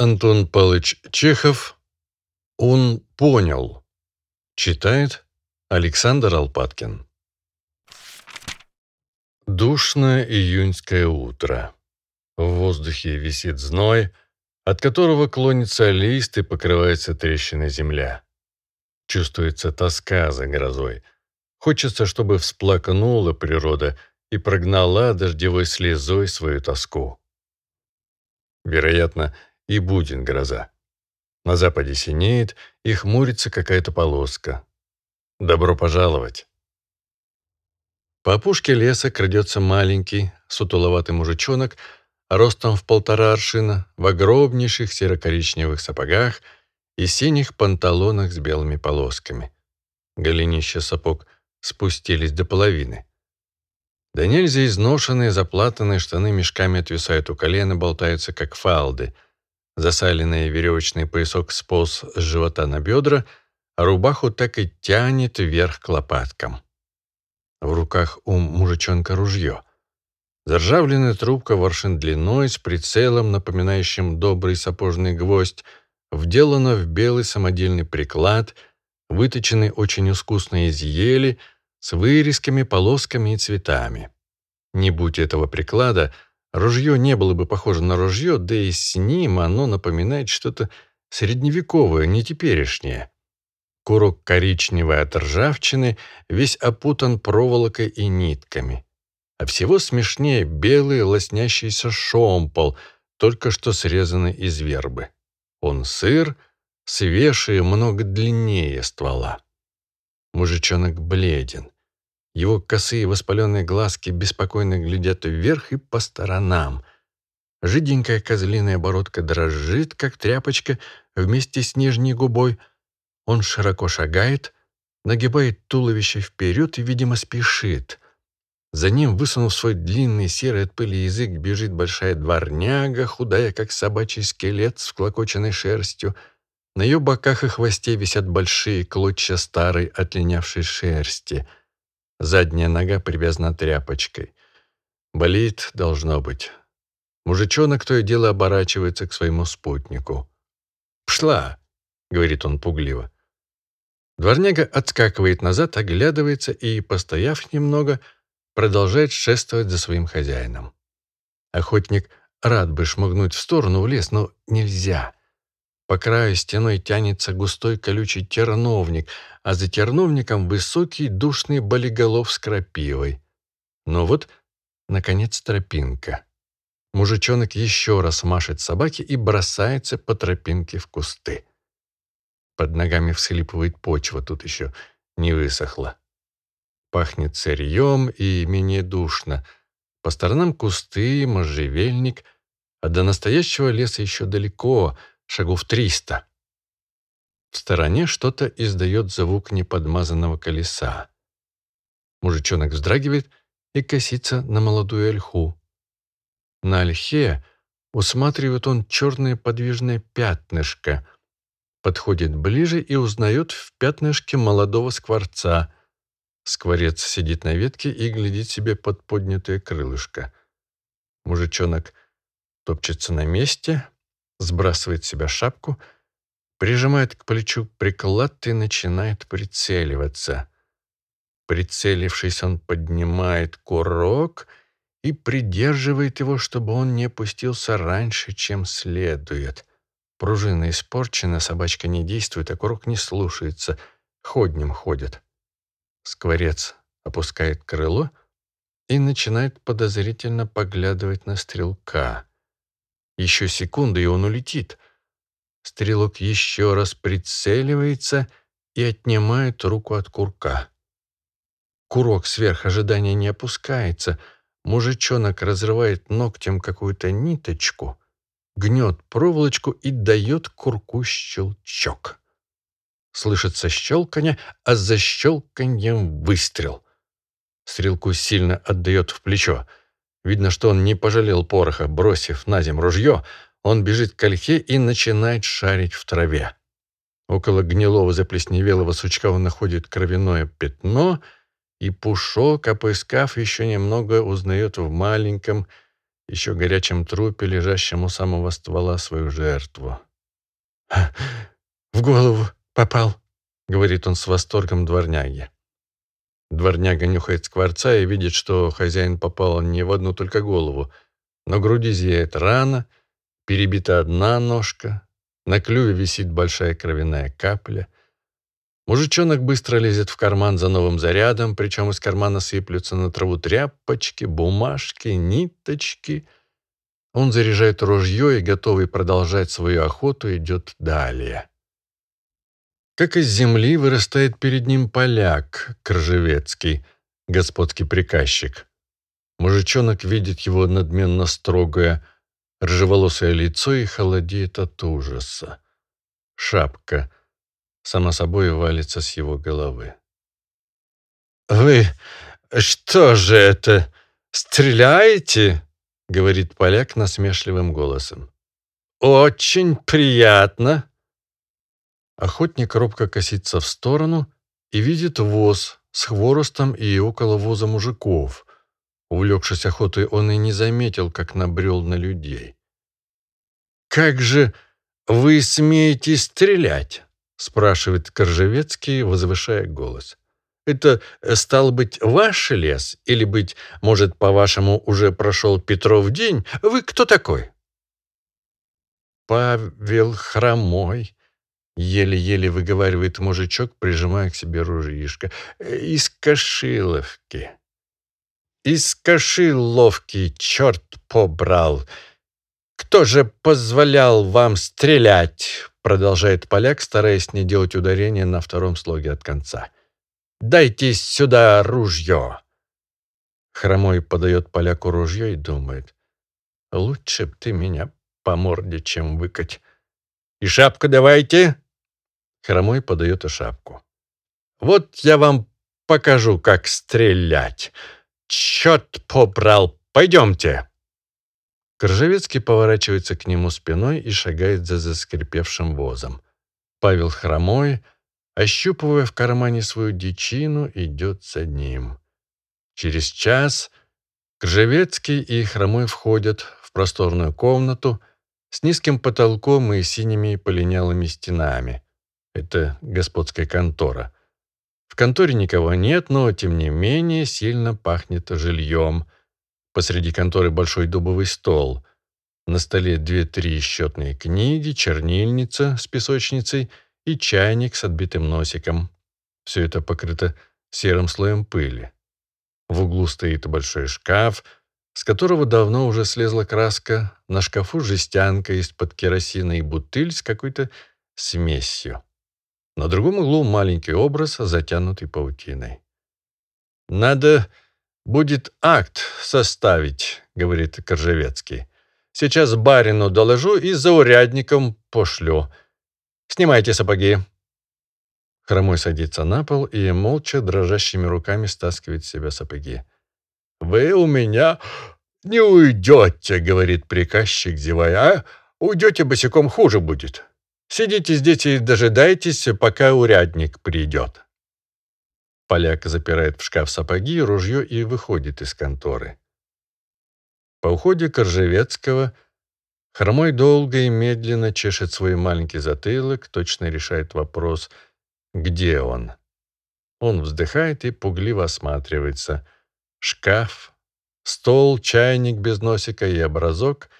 Антон Павлович Чехов «Он понял». Читает Александр Алпаткин. Душное июньское утро. В воздухе висит зной, от которого клонится лист и покрывается трещиной земля. Чувствуется тоска за грозой. Хочется, чтобы всплакнула природа и прогнала дождевой слезой свою тоску. Вероятно, и будет гроза. На западе синеет и хмурится какая-то полоска. Добро пожаловать. По опушке леса крадется маленький, сутуловатый мужичонок, ростом в полтора аршина, в огромнейших серо-коричневых сапогах и синих панталонах с белыми полосками. Голенища сапог спустились до половины. Да нельзя изношенные, заплатанные штаны мешками отвисают у колена, болтаются, как фалды — Засаленный веревочный поясок сполз с живота на бедра, а рубаху так и тянет вверх к лопаткам. В руках у мужичонка ружье. Заржавленная трубка воршин длиной с прицелом, напоминающим добрый сапожный гвоздь, вделана в белый самодельный приклад, выточенный очень искусно из ели, с вырезками, полосками и цветами. Не будь этого приклада — Ружье не было бы похоже на ружье, да и с ним оно напоминает что-то средневековое, не теперешнее. Курок коричневый от ржавчины, весь опутан проволокой и нитками. А всего смешнее белый лоснящийся шомпол, только что срезанный из вербы. Он сыр, свежий, много длиннее ствола. Мужичонок бледен. Его косые воспаленные глазки беспокойно глядят вверх и по сторонам. Жиденькая козлиная бородка дрожит, как тряпочка, вместе с нижней губой. Он широко шагает, нагибает туловище вперед и, видимо, спешит. За ним, высунув свой длинный серый от пыли язык, бежит большая дворняга, худая, как собачий скелет с вклокоченной шерстью. На ее боках и хвосте висят большие клочья старой отлинявшей шерсти — Задняя нога привязана тряпочкой. Болит, должно быть. Мужичонок то и дело оборачивается к своему спутнику. «Пшла!» — говорит он пугливо. Дворняга отскакивает назад, оглядывается и, постояв немного, продолжает шествовать за своим хозяином. Охотник рад бы шмыгнуть в сторону в лес, но нельзя. По краю стеной тянется густой колючий терновник, а за терновником высокий душный болиголов с крапивой. Но вот, наконец, тропинка. Мужичонок еще раз машет собаке и бросается по тропинке в кусты. Под ногами всхлипывает почва, тут еще не высохла. Пахнет сырьем и менее душно. По сторонам кусты, можжевельник, а до настоящего леса еще далеко — шагов триста. В стороне что-то издает звук неподмазанного колеса. Мужичонок вздрагивает и косится на молодую ольху. На ольхе усматривает он черное подвижное пятнышко, подходит ближе и узнает в пятнышке молодого скворца. Скворец сидит на ветке и глядит себе под поднятое крылышко. Мужичонок топчется на месте, сбрасывает с себя шапку, прижимает к плечу приклад и начинает прицеливаться. Прицелившись, он поднимает курок и придерживает его, чтобы он не опустился раньше, чем следует. Пружина испорчена, собачка не действует, а курок не слушается, ходнем ходит. Скворец опускает крыло и начинает подозрительно поглядывать на стрелка. Еще секунда, и он улетит. Стрелок еще раз прицеливается и отнимает руку от курка. Курок сверх ожидания не опускается. Мужичонок разрывает ногтем какую-то ниточку, гнет проволочку и дает курку щелчок. Слышится щелканье, а за щелканьем выстрел. Стрелку сильно отдает в плечо. Видно, что он не пожалел пороха, бросив на землю ружье, он бежит к ольхе и начинает шарить в траве. Около гнилого заплесневелого сучка он находит кровяное пятно, и Пушок, опыскав еще немного, узнает в маленьком, еще горячем трупе, лежащем у самого ствола свою жертву. «В голову попал», — говорит он с восторгом дворняги. Дворняга нюхает скворца и видит, что хозяин попал не в одну только голову. На груди зияет рана, перебита одна ножка, на клюве висит большая кровяная капля. Мужичонок быстро лезет в карман за новым зарядом, причем из кармана сыплются на траву тряпочки, бумажки, ниточки. Он заряжает ружье и, готовый продолжать свою охоту, идет далее. Как из земли вырастает перед ним поляк, Кржевецкий, господский приказчик. Мужичонок видит его надменно строгое, ржеволосое лицо и холодеет от ужаса. Шапка, само собой, валится с его головы. «Вы что же это, стреляете?» — говорит поляк насмешливым голосом. «Очень приятно. Охотник робко косится в сторону и видит воз с хворостом и около воза мужиков. Увлекшись охотой, он и не заметил, как набрел на людей. «Как же вы смеете стрелять?» — спрашивает Коржевецкий, возвышая голос. «Это, э, стал быть, ваш лес? Или, быть, может, по-вашему, уже прошел Петров день? Вы кто такой?» «Павел Хромой», Еле-еле выговаривает мужичок, прижимая к себе ружьишко. Из Кашиловки. Из Кашиловки, черт побрал. Кто же позволял вам стрелять? Продолжает поляк, стараясь не делать ударения на втором слоге от конца. Дайте сюда ружье. Хромой подает поляку ружье и думает. Лучше б ты меня по морде, чем выкать. И шапку давайте, Хромой подает и шапку. «Вот я вам покажу, как стрелять. Черт побрал, пойдемте!» Кржевецкий поворачивается к нему спиной и шагает за заскрипевшим возом. Павел Хромой, ощупывая в кармане свою дичину, идет за ним. Через час Кржевецкий и Хромой входят в просторную комнату с низким потолком и синими полинялыми стенами. Это господская контора. В конторе никого нет, но, тем не менее, сильно пахнет жильем. Посреди конторы большой дубовый стол. На столе две-три счетные книги, чернильница с песочницей и чайник с отбитым носиком. Все это покрыто серым слоем пыли. В углу стоит большой шкаф, с которого давно уже слезла краска. На шкафу жестянка из-под керосина и бутыль с какой-то смесью. На другом углу маленький образ, затянутый паутиной. «Надо будет акт составить», — говорит Коржевецкий. «Сейчас барину доложу и за урядником пошлю. Снимайте сапоги». Хромой садится на пол и молча дрожащими руками стаскивает с себя сапоги. «Вы у меня не уйдете», — говорит приказчик, зевая. «А уйдете босиком, хуже будет». Сидите здесь и дожидайтесь, пока урядник придет». Поляк запирает в шкаф сапоги, ружье и выходит из конторы. По уходе Коржевецкого Хромой долго и медленно чешет свой маленький затылок, точно решает вопрос «Где он?». Он вздыхает и пугливо осматривается. Шкаф, стол, чайник без носика и образок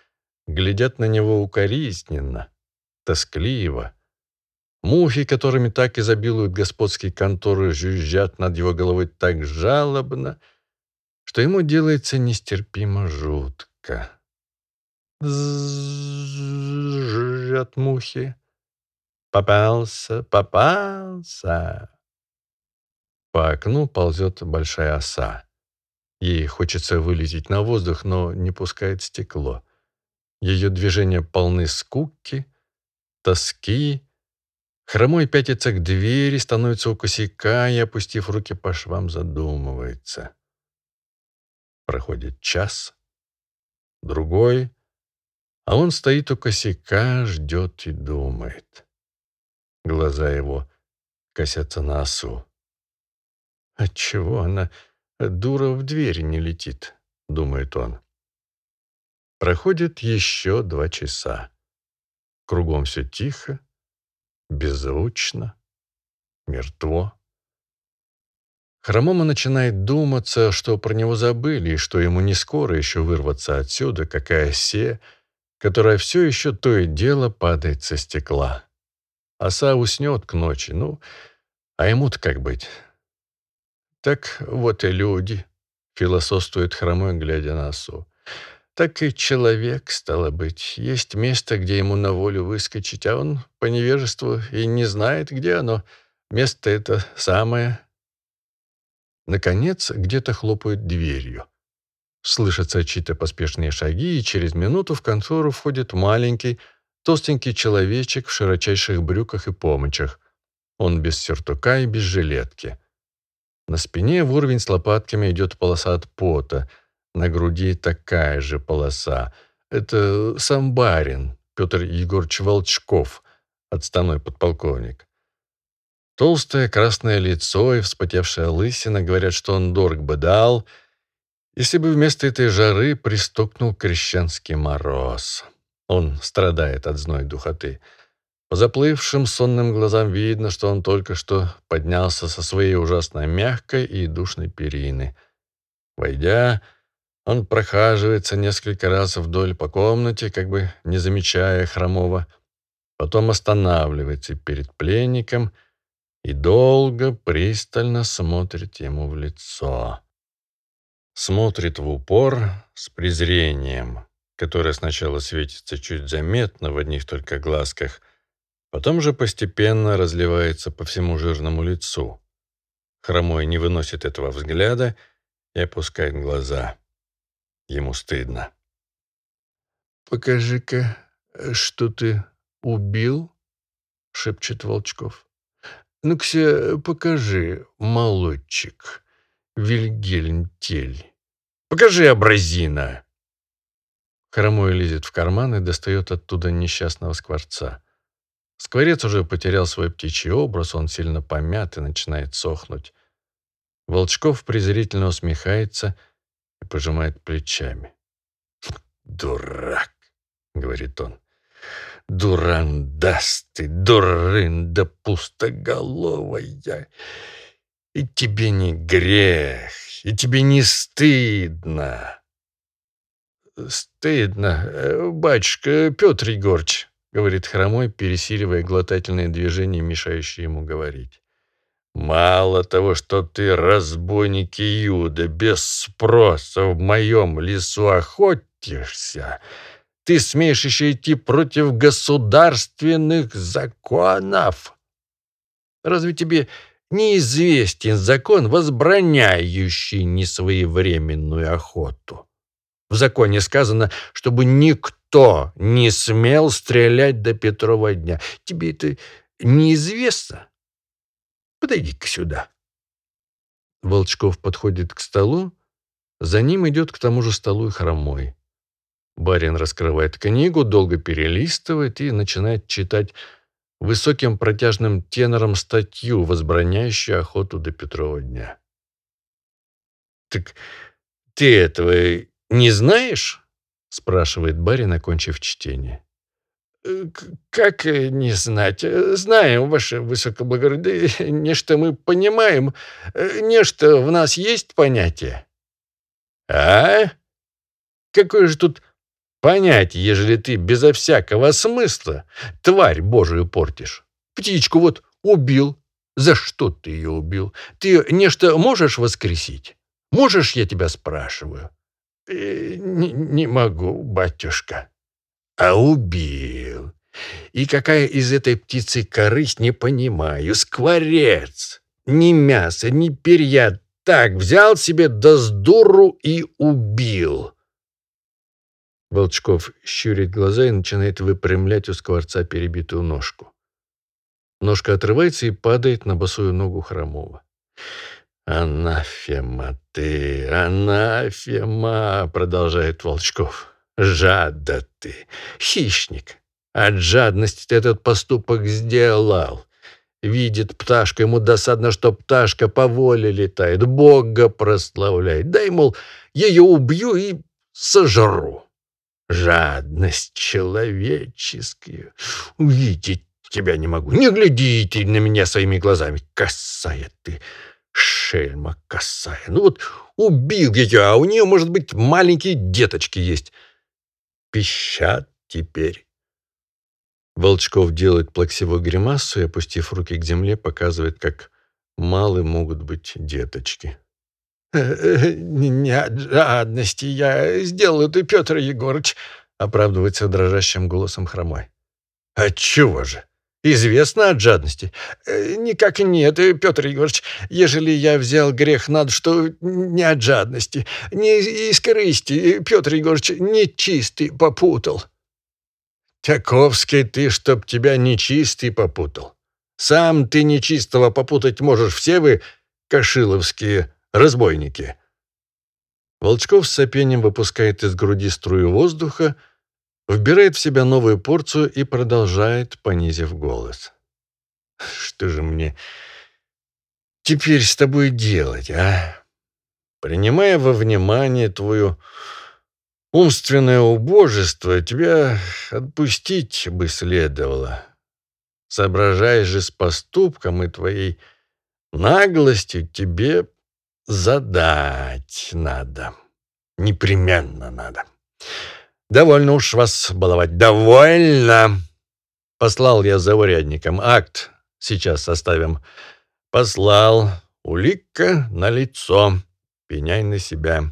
глядят на него укоризненно тоскливо. Мухи, которыми так изобилуют господские конторы, жужжат над его головой так жалобно, что ему делается нестерпимо жутко. Жужжат мухи. Попался, попался. По окну ползет большая оса. Ей хочется вылететь на воздух, но не пускает стекло. Ее движения полны скуки — тоски. Хромой пятится к двери, становится у косяка и, опустив руки по швам, задумывается. Проходит час, другой, а он стоит у косяка, ждет и думает. Глаза его косятся на осу. Отчего она, дура, в дверь не летит, думает он. Проходит еще два часа. Кругом все тихо, беззвучно, мертво. Хромома начинает думаться, что про него забыли, и что ему не скоро еще вырваться отсюда, какая осе, которая все еще то и дело падает со стекла. Оса уснет к ночи, ну, а ему-то как быть? Так вот и люди, философствует хромой, глядя на осу. Так и человек, стало быть, есть место, где ему на волю выскочить, а он по невежеству и не знает, где оно. Место это самое. Наконец, где-то хлопают дверью. Слышатся чьи-то поспешные шаги, и через минуту в контору входит маленький, толстенький человечек в широчайших брюках и помочах. Он без сюртука и без жилетки. На спине в уровень с лопатками идет полоса от пота — на груди такая же полоса. Это сам барин, Петр Егорович Волчков, отставной подполковник. Толстое красное лицо и вспотевшая лысина говорят, что он дорог бы дал, если бы вместо этой жары пристукнул крещенский мороз. Он страдает от зной духоты. По заплывшим сонным глазам видно, что он только что поднялся со своей ужасно мягкой и душной перины. Войдя, он прохаживается несколько раз вдоль по комнате, как бы не замечая Хромова, потом останавливается перед пленником и долго, пристально смотрит ему в лицо. Смотрит в упор с презрением, которое сначала светится чуть заметно в одних только глазках, потом же постепенно разливается по всему жирному лицу. Хромой не выносит этого взгляда и опускает глаза. Ему стыдно. «Покажи-ка, что ты убил?» — шепчет Волчков. «Ну-ка, покажи, молодчик, Вильгельм-тель. Покажи, образина!» Хромой лезет в карман и достает оттуда несчастного скворца. Скворец уже потерял свой птичий образ, он сильно помят и начинает сохнуть. Волчков презрительно усмехается — и пожимает плечами. «Дурак!» — говорит он. «Дурандастый, дурында пустоголовая! И тебе не грех, и тебе не стыдно!» «Стыдно, э, батюшка Петр Егорыч», — говорит хромой, пересиливая глотательные движения, мешающие ему говорить. Мало того, что ты, разбойник Иуда, без спроса в моем лесу охотишься, ты смеешь еще идти против государственных законов. Разве тебе неизвестен закон, возбраняющий несвоевременную охоту? В законе сказано, чтобы никто не смел стрелять до Петрова дня. Тебе это неизвестно? Подойди-ка сюда». Волчков подходит к столу, за ним идет к тому же столу и хромой. Барин раскрывает книгу, долго перелистывает и начинает читать высоким протяжным тенором статью, возбраняющую охоту до Петрова дня. «Так ты этого не знаешь?» — спрашивает барин, окончив чтение. «Как не знать? Знаем, ваше высокоблагородие, нечто мы понимаем, нечто в нас есть понятие». «А? Какое же тут понятие, ежели ты безо всякого смысла тварь Божию портишь? Птичку вот убил. За что ты ее убил? Ты нечто можешь воскресить? Можешь, я тебя спрашиваю?» «Э, «Не, не могу, батюшка» а убил. И какая из этой птицы корысть, не понимаю. Скворец. Ни мясо, ни перья. Так, взял себе да с и убил. Волчков щурит глаза и начинает выпрямлять у скворца перебитую ножку. Ножка отрывается и падает на босую ногу хромого. «Анафема ты, анафема!» — продолжает Волчков. Жадда ты, хищник. От жадности ты этот поступок сделал. Видит пташка, ему досадно, что пташка по воле летает, Бога прославляет. Дай, мол, ее убью и сожру. Жадность человеческая. Увидеть тебя не могу. Не глядите на меня своими глазами. Косая ты, шельма косая. Ну вот убил ее, а у нее, может быть, маленькие деточки есть. Пищат теперь. Волчков делает плаксивую гримасу и, опустив руки к земле, показывает, как малы могут быть деточки. «Э, э, «Не от жадности я сделал это, Петр Егорыч», — оправдывается дрожащим голосом хромой. «Отчего же? Известно от жадности?» «Э, «Никак нет, Петр Егорыч. Ежели я взял грех, надо, что не от жадности, не из корысти, Петр Егорыч, нечистый попутал». «Таковский ты, чтоб тебя нечистый попутал. Сам ты нечистого попутать можешь, все вы, кашиловские разбойники». Волчков с сопением выпускает из груди струю воздуха, вбирает в себя новую порцию и продолжает, понизив голос. «Что же мне теперь с тобой делать, а? Принимая во внимание твою умственное убожество, тебя отпустить бы следовало. Соображаешь же с поступком и твоей наглостью тебе задать надо. Непременно надо. Довольно уж вас баловать. Довольно. Послал я за урядником. Акт сейчас составим. Послал. Улика на лицо. Пеняй на себя.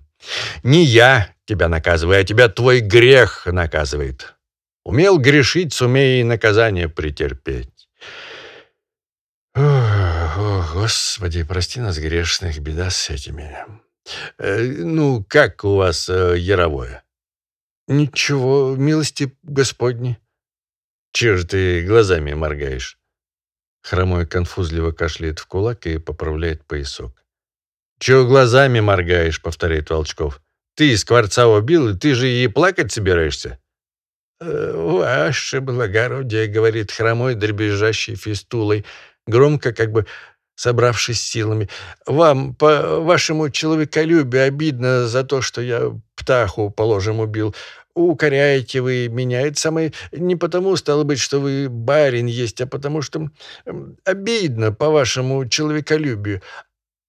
Не я тебя наказываю, а тебя твой грех наказывает. Умел грешить, сумей и наказание претерпеть. О, Господи, прости нас грешных, беда с этими. Э, ну, как у вас э, яровое? Ничего, милости Господни. Чего же ты глазами моргаешь? Хромой конфузливо кашляет в кулак и поправляет поясок. «Чего глазами моргаешь?» — повторяет Волчков. «Ты Скворца убил, и ты же и плакать собираешься?» «Э, «Ваше благородие», — говорит хромой, дребезжащий фистулой, громко, как бы собравшись силами. «Вам, по вашему человеколюбию, обидно за то, что я птаху, положим, убил. Укоряете вы меня. Это самое не потому, стало быть, что вы барин есть, а потому что обидно по вашему человеколюбию.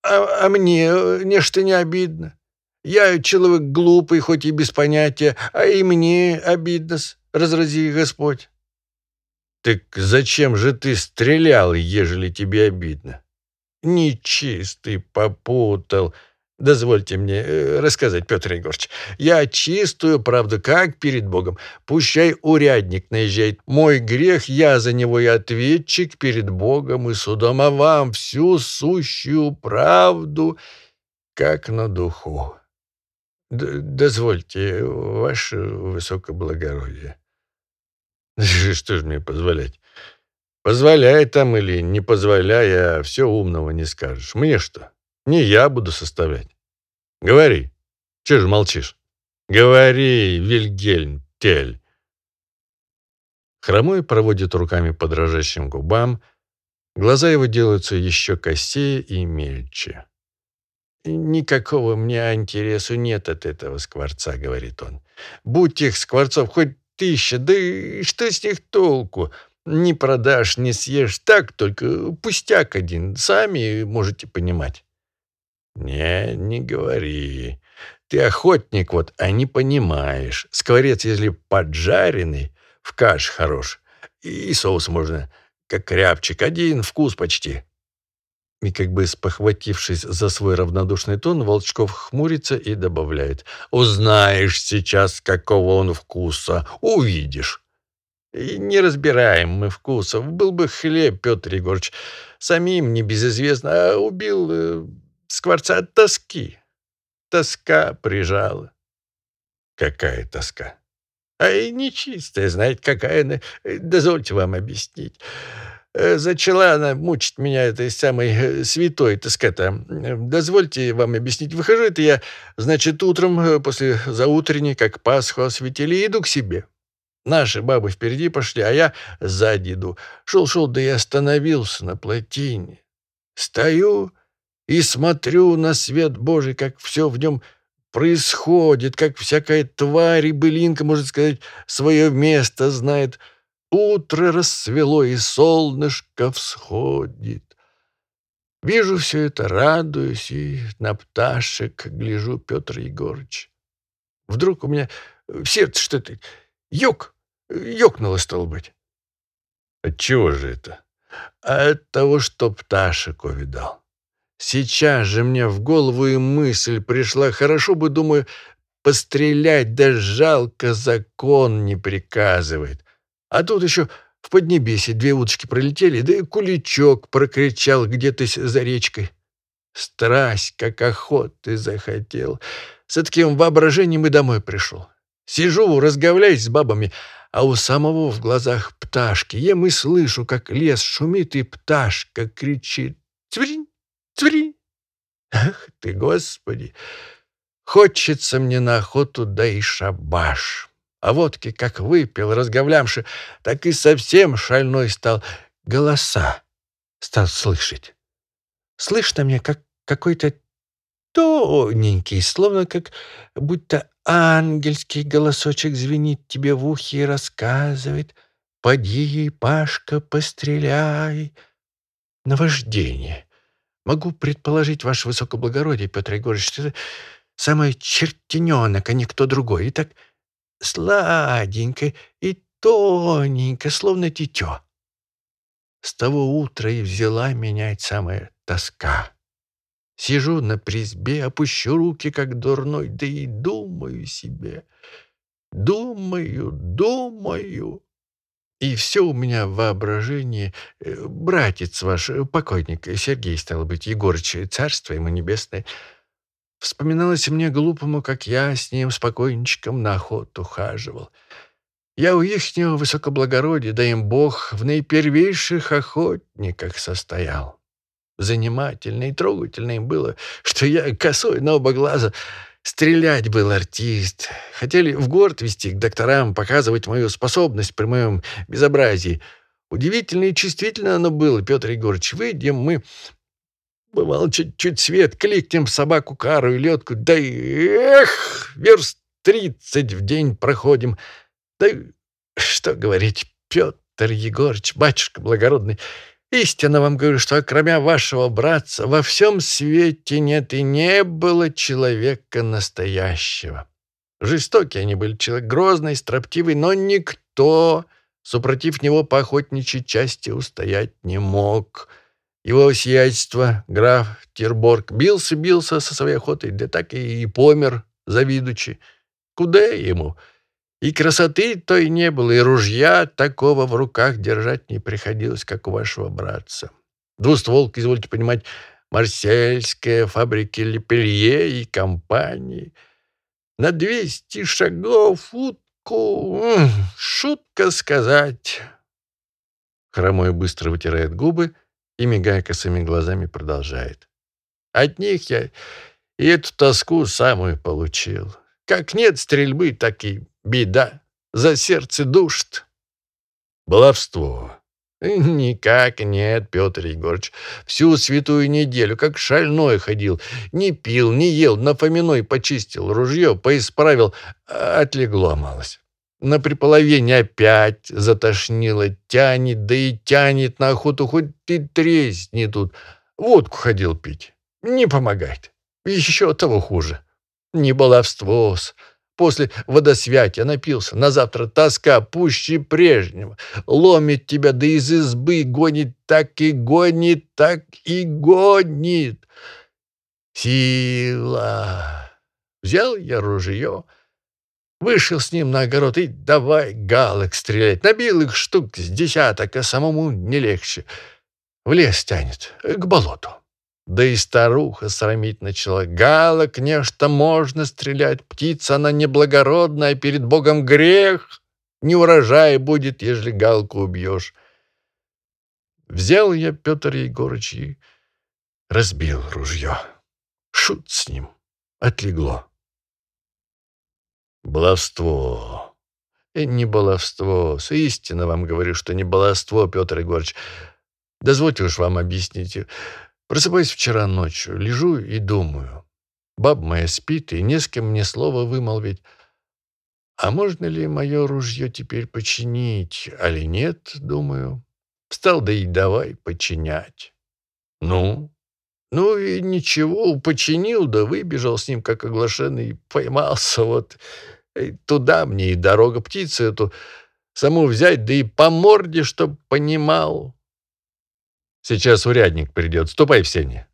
А, а мне нечто не обидно. Я человек глупый, хоть и без понятия, а и мне обидно, разрази Господь. Так зачем же ты стрелял, ежели тебе обидно? Нечистый попутал. Дозвольте мне э, рассказать, Петр Егорович. Я чистую правду, как перед Богом. Пущай урядник наезжает. Мой грех, я за него и ответчик перед Богом и судом, а вам всю сущую правду, как на духу. Д дозвольте, ваше высокоблагородие. Что ж мне позволять? Позволяй там или не позволяй, а все умного не скажешь. Мне что? Не я буду составлять. Говори. Че же молчишь? Говори, Вильгельм Тель. Хромой проводит руками по дрожащим губам. Глаза его делаются еще косее и мельче. «Никакого мне интересу нет от этого скворца», — говорит он. «Будь их скворцов хоть тысяча, да и что с них толку? Не продашь, не съешь, так только пустяк один, сами можете понимать». «Не, не говори. Ты охотник вот, а не понимаешь. Скворец, если поджаренный, в каш хорош. И соус можно, как рябчик, один вкус почти». И как бы спохватившись за свой равнодушный тон, Волчков хмурится и добавляет. «Узнаешь сейчас, какого он вкуса. Увидишь». И не разбираем мы вкусов. Был бы хлеб, Петр Егорович, самим небезызвестно, а убил э, скворца от тоски. Тоска прижала. Какая тоска? А и нечистая, знаете, какая Дозвольте вам объяснить. Э, зачала она мучить меня этой самой э, святой тоска-то. Дозвольте вам объяснить. Выхожу это я, значит, утром э, после заутренней, как Пасху осветили, иду к себе. Наши бабы впереди пошли, а я сзади иду. Шел-шел, да и остановился на плотине. Стою и смотрю на свет Божий, как все в нем происходит, как всякая тварь и былинка, можно сказать, свое место знает. Утро рассвело, и солнышко всходит. Вижу все это, радуюсь, и на пташек гляжу, Петр Егорыч. Вдруг у меня в сердце что-то ёк, ёкнуло, стало быть. От чего же это? От того, что пташек увидал. Сейчас же мне в голову и мысль пришла. Хорошо бы, думаю, пострелять, да жалко закон не приказывает. А тут еще в Поднебесье две уточки пролетели, да и куличок прокричал где-то за речкой. Страсть, как охоты захотел. С таким воображением и домой пришел. Сижу, разговляюсь с бабами, а у самого в глазах пташки. Ем и слышу, как лес шумит, и пташка кричит. Цвринь! Цври! Ах ты, Господи! Хочется мне на охоту, да и шабаш. А водки как выпил, разговлявши, так и совсем шальной стал. Голоса стал слышать. Слышно мне, как какой-то тоненький, словно как будто ангельский голосочек звенит тебе в ухе и рассказывает «Поди, Пашка, постреляй». Наваждение. Могу предположить, ваше высокоблагородие, Петр Егорович, что это самый чертененок, а не кто другой. И так сладенько и тоненько, словно тетё. С того утра и взяла менять самая тоска. Сижу на призбе, опущу руки, как дурной, да и думаю себе. Думаю, думаю. И все у меня в воображении. Э, братец ваш, э, покойник, Сергей, стал быть, Егорыч, царство ему небесное, вспоминалось мне глупому, как я с ним спокойничком на охоту хаживал. Я у ихнего высокоблагородия, да им Бог, в наипервейших охотниках состоял. Занимательно и трогательно им было, что я косой на оба глаза Стрелять был артист. Хотели в город вести к докторам, показывать мою способность при моем безобразии. Удивительно и чувствительно оно было, Петр Егорович. Выйдем мы, бывало, чуть-чуть свет, кликнем собаку, кару и ледку, да и, эх, верст тридцать в день проходим. Да что говорить, Петр Егорович, батюшка благородный, Истинно вам говорю, что кроме вашего братца во всем свете нет и не было человека настоящего. Жестокие они были, человек грозный, строптивый, но никто, супротив него по охотничьей части, устоять не мог. Его сиятельство, граф Терборг, бился-бился со своей охотой, да так и помер, завидучи. Куда ему? — и красоты той не было, и ружья такого в руках держать не приходилось, как у вашего братца. Двустволк, извольте понимать, марсельская, фабрики Лепелье и компании. На двести шагов утку, шутка сказать. Хромой быстро вытирает губы и, мигая косыми глазами, продолжает. От них я и эту тоску самую получил. Как нет стрельбы, так и Беда. За сердце душит. Баловство. Никак нет, Петр Егорович. Всю святую неделю, как шальной ходил. Не пил, не ел, на Фоминой почистил ружье, поисправил, отлегло малость. На приполовине опять затошнило, тянет, да и тянет на охоту, хоть ты тресни тут. Водку ходил пить. Не помогает. Еще того хуже. Не баловство-с. После водосвятия напился, на завтра тоска пуще прежнего. Ломит тебя, да из избы гонит, так и гонит, так и гонит. Сила. Взял я ружье, вышел с ним на огород и давай галок стрелять. Набил их штук с десяток, а самому не легче. В лес тянет, к болоту. Да и старуха срамить начала. Галок нечто можно стрелять, птица она неблагородная, перед Богом грех. Не урожай будет, ежели галку убьешь. Взял я Петр Егорыч и разбил ружье. Шут с ним. Отлегло. Баловство. И не баловство. С истинно вам говорю, что не баловство, Петр Егорыч. Дозвольте уж вам объяснить. Просыпаюсь вчера ночью, лежу и думаю. Баб моя спит, и не с кем мне слово вымолвить. А можно ли мое ружье теперь починить, али нет, думаю. Встал, да и давай починять. Ну, ну и ничего, починил, да выбежал с ним, как оглашенный, поймался вот. И туда мне и дорога птицы эту саму взять, да и по морде, чтоб понимал. Сейчас урядник придет, ступай в сене.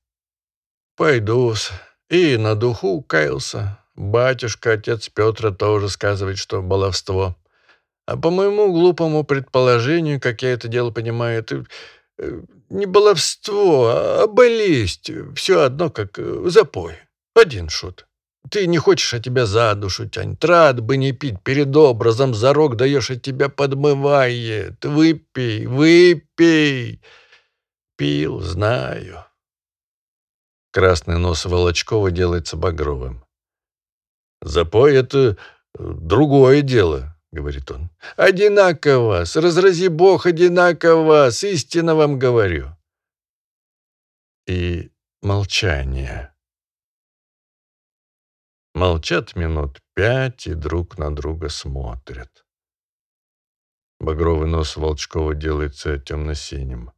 Пойду-с. И на духу каялся. Батюшка, отец Петра, тоже сказывает, что баловство. А по моему глупому предположению, как я это дело понимаю, это э, не баловство, а болезнь. Все одно, как э, запой. Один шут. Ты не хочешь, а тебя за душу тянет. Рад бы не пить, перед образом зарок даешь, а тебя подмывает. Выпей, выпей. Пил, знаю. Красный нос Волочкова делается багровым. «Запой — это э, другое дело», — говорит он. «Одинаково, с разрази Бог, одинаково, с истинно вам говорю». И молчание. Молчат минут пять и друг на друга смотрят. Багровый нос Волчкова делается темно-синим.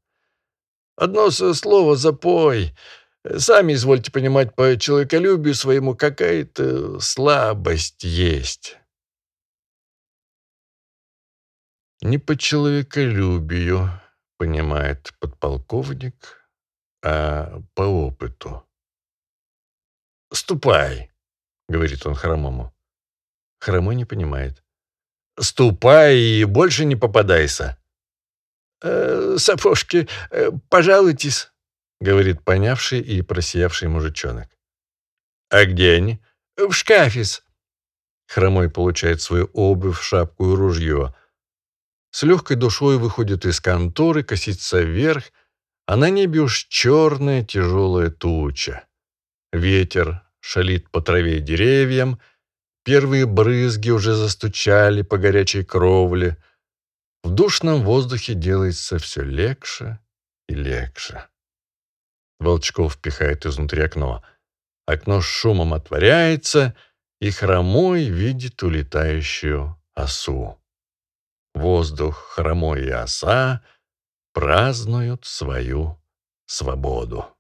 «Одно слово «запой» Сами извольте понимать, по человеколюбию своему какая-то слабость есть. Не по человеколюбию, понимает подполковник, а по опыту. «Ступай», — говорит он хромому. Хромой не понимает. «Ступай и больше не попадайся». «Э, «Сапожки, э, пожалуйтесь». — говорит понявший и просиявший мужичонок. «А где они?» «В шкафе-с». Хромой получает свою обувь, шапку и ружье. С легкой душой выходит из конторы, косится вверх, а на небе уж черная тяжелая туча. Ветер шалит по траве и деревьям, первые брызги уже застучали по горячей кровле. В душном воздухе делается все легче и легче. Волчков пихает изнутри окно. Окно с шумом отворяется, и хромой видит улетающую осу. Воздух, хромой и оса празднуют свою свободу.